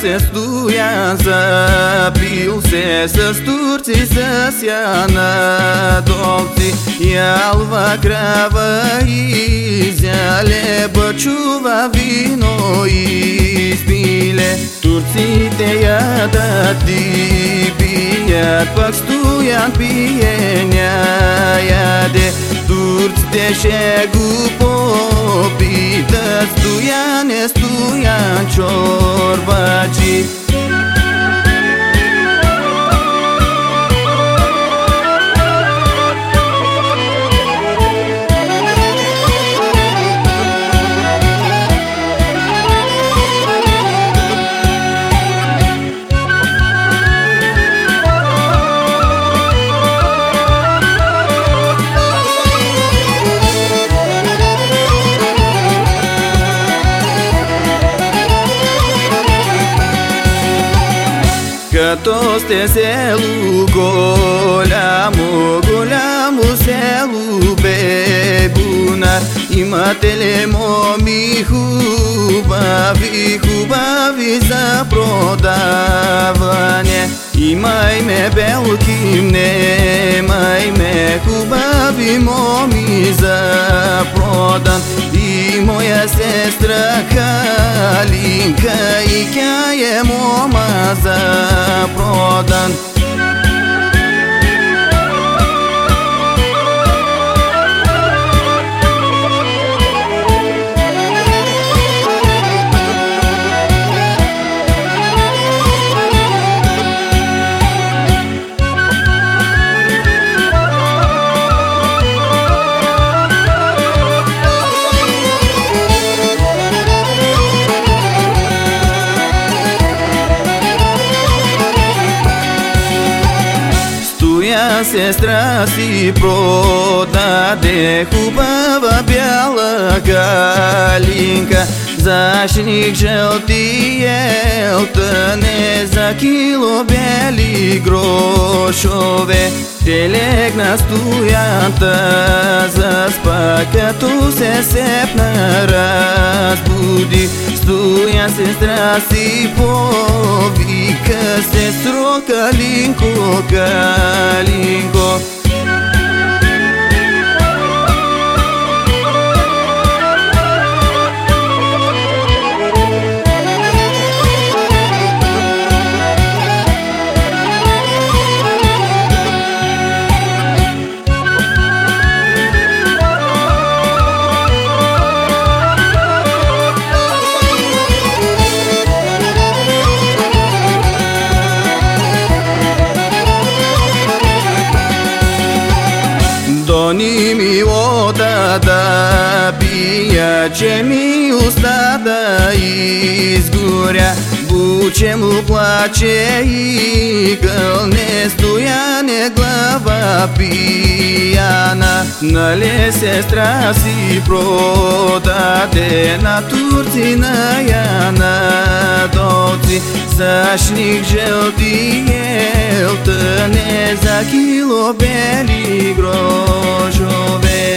се стоя, запил се с турци, с яна долци, ялва крава и зяле, бачува вино и спиле. Турците ядат и пият, пък стоян пие, ня яде. Турците ще го попитат, стояне, стоян, чо verdade. Katos te selu golamu golamu selu bebuna Imatele momi hubavi hubavi za prodavanje Imaj me belkim ne maj me hubavi momi za prodan. I moja sestra Kalinka i kjaje moma za done сестра си продаде хубава бяла галинка. Зашник жълтиелта не за кило бели грошове. Те легна стоянта заспа като се сепна разбуди. Стоя сестра си повика se stroca l'incuca Tada bijaće ustada izgorja Buće mu plaće i gal ne stojane glava pijana Na lese strasi prodate na Turci na jana Doci sašnik žel dijel te ne za kilo beli grožove